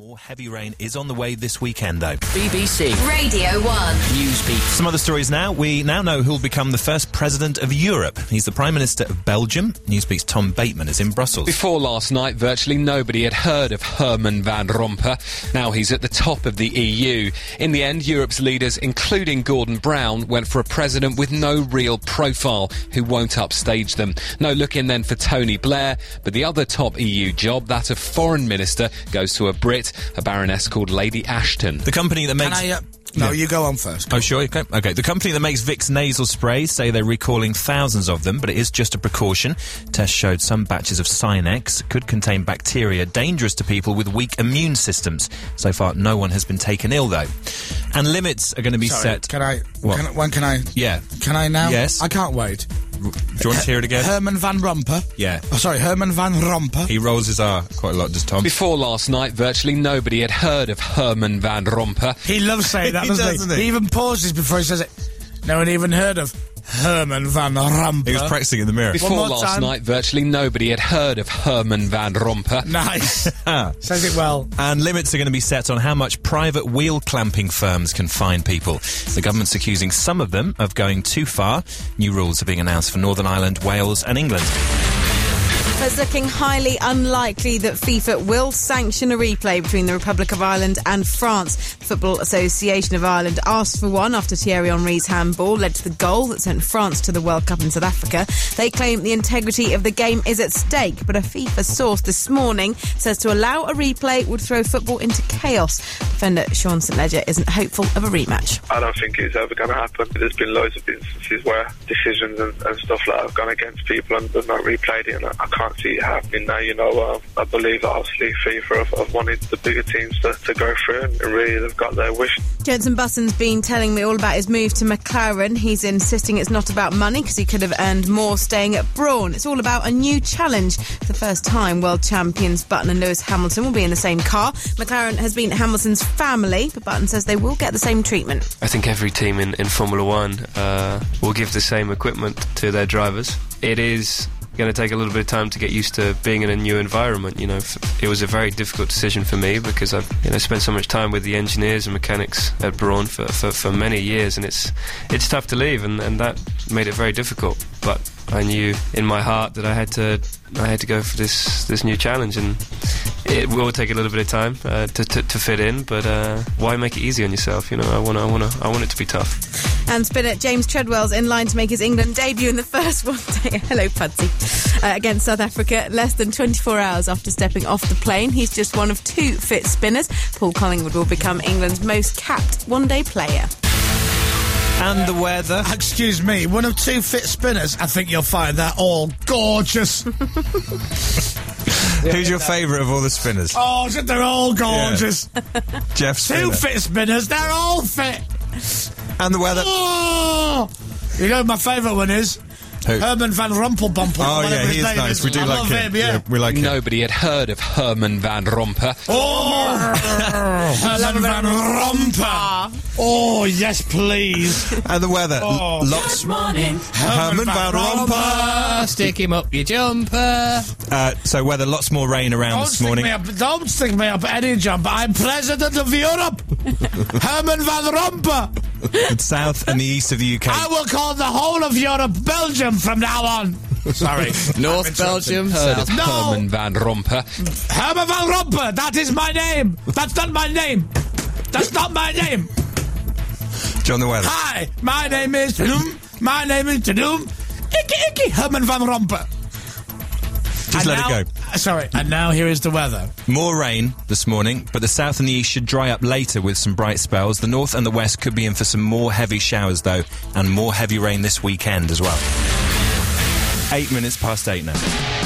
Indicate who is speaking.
Speaker 1: More heavy rain is on the way this weekend, though.
Speaker 2: BBC
Speaker 3: Radio 1.
Speaker 2: Newsbeat.
Speaker 1: Some other stories now. We now know who'll become the first president of Europe. He's the Prime Minister of Belgium. Newsbeat's Tom Bateman is in Brussels.
Speaker 4: Before last night, virtually nobody had heard of Herman van Rompuy. Now he's at the top of the EU. In the end, Europe's leaders, including Gordon Brown, went for a president with no real profile who won't upstage them. No look in then for Tony Blair, but the other top EU job, that of foreign minister, goes to a Brit, a baroness called Lady Ashton.
Speaker 1: the company that
Speaker 5: Can
Speaker 1: makes.
Speaker 5: I, uh, no, you go on first.
Speaker 1: Oh, sure. Okay. okay. The company that makes Vicks nasal sprays say they're recalling thousands of them, but it is just a precaution. Tests showed some batches of Sinex could contain bacteria dangerous to people with weak immune systems. So far, no one has been taken ill, though. And limits are going to be
Speaker 5: Sorry,
Speaker 1: set.
Speaker 5: Can I?
Speaker 1: What?
Speaker 5: Can, I- when can I?
Speaker 1: Yeah.
Speaker 5: Can I now?
Speaker 1: Yes.
Speaker 5: I can't wait.
Speaker 1: Do you want to hear it again?
Speaker 5: Herman van Rompuy.
Speaker 1: Yeah.
Speaker 5: Oh, sorry, Herman van Rompuy.
Speaker 1: He rolls his R quite a lot, does Tom?
Speaker 4: Before last night, virtually nobody had heard of Herman van Rompuy.
Speaker 5: He loves saying that,
Speaker 1: He
Speaker 5: doesn't
Speaker 1: doesn't
Speaker 5: he?
Speaker 1: he?
Speaker 5: even pauses before he says it. No one even heard of Herman van Rompuy.
Speaker 1: He was practicing in the mirror.
Speaker 4: Before last
Speaker 5: time.
Speaker 4: night, virtually nobody had heard of Herman van Rompuy.
Speaker 5: Nice. Says it well.
Speaker 1: And limits are going to be set on how much private wheel clamping firms can fine people. The government's accusing some of them of going too far. New rules are being announced for Northern Ireland, Wales, and England.
Speaker 6: It's looking highly unlikely that FIFA will sanction a replay between the Republic of Ireland and France. The Football Association of Ireland asked for one after Thierry Henry's handball led to the goal that sent France to the World Cup in South Africa. They claim the integrity of the game is at stake, but a FIFA source this morning says to allow a replay would throw football into chaos. Defender Sean St Ledger isn't hopeful of a rematch.
Speaker 7: I don't think it's ever going to happen. There's been loads of instances where decisions and, and stuff like that have gone against people and they've not replayed it, and I, I can't see it happening now. You know, uh, I believe that obviously FIFA have, have wanted the bigger teams to, to go through, and really they've got their wish.
Speaker 6: Jensen Button's been telling me all about his move to McLaren. He's insisting it's not about money because he could have earned more staying at Brawn. It's all about a new challenge. For the first time, world champions Button and Lewis Hamilton will be in the same car. McLaren has been Hamilton's family, but Button says they will get the same treatment.
Speaker 8: I think every team in, in Formula One uh, will give the same equipment to their drivers. It is going to take a little bit of time to get used to being in a new environment. You know, it was a very difficult decision for me because I've you know spent so much time with the engineers and mechanics at Brawn for, for, for many years, and it's it's tough to leave, and, and that made it very difficult. But I knew in my heart that I had to I had to go for this this new challenge, and it will take a little bit of time uh, to, to to fit in. But uh, why make it easy on yourself? You know, I want I want I want it to be tough.
Speaker 6: And spinner James Tredwell's in line to make his England debut in the first one day. Hello, Pudsey. Uh, against South Africa, less than 24 hours after stepping off the plane. He's just one of two fit spinners. Paul Collingwood will become England's most capped one day player.
Speaker 1: And the weather.
Speaker 5: Excuse me, one of two fit spinners. I think you'll find that all gorgeous.
Speaker 1: Who's your favourite of all the spinners?
Speaker 5: oh, they're all gorgeous.
Speaker 1: Jeff
Speaker 5: Two fit spinners, they're all fit.
Speaker 1: And the weather.
Speaker 5: Oh, you know my favourite one is
Speaker 1: Who?
Speaker 5: Herman van Rumpelbumper.
Speaker 1: Oh,
Speaker 5: whatever
Speaker 1: yeah,
Speaker 5: his
Speaker 1: he is
Speaker 5: name
Speaker 1: nice. We do
Speaker 5: I
Speaker 1: like
Speaker 5: love
Speaker 1: him.
Speaker 5: him. Yeah.
Speaker 1: we like him.
Speaker 4: Nobody had heard of Herman van Rompuy.
Speaker 5: Oh, Herman van Rompuy. Oh, yes, please.
Speaker 1: And the weather.
Speaker 5: Oh.
Speaker 1: L- Lots.
Speaker 2: Morning.
Speaker 1: Herman van Rompuy.
Speaker 2: Stick him up your jumper.
Speaker 1: Uh, so weather. Lots more rain around
Speaker 5: Don't
Speaker 1: this morning.
Speaker 5: me up, don't stick me up any jump. I'm president of Europe. Herman van Rompuy.
Speaker 1: The south and the east of the UK.
Speaker 5: I will call the whole of Europe Belgium from now on. Sorry.
Speaker 2: North Belgium,
Speaker 4: Heard
Speaker 2: South.
Speaker 4: of
Speaker 5: No.
Speaker 4: Herman van Rompuy.
Speaker 5: Herman van Rompuy. That is my name. That's not my name. That's not my name.
Speaker 1: John the weather.
Speaker 5: Hi, my name is Tadoom. My name is Tadoom. Icky Icky Herman van Rompuy.
Speaker 1: Just
Speaker 5: And
Speaker 1: let
Speaker 5: now-
Speaker 1: it go.
Speaker 5: Sorry, and now here is the weather.
Speaker 1: More rain this morning, but the south and the east should dry up later with some bright spells. The north and the west could be in for some more heavy showers, though, and more heavy rain this weekend as well. Eight minutes past eight now.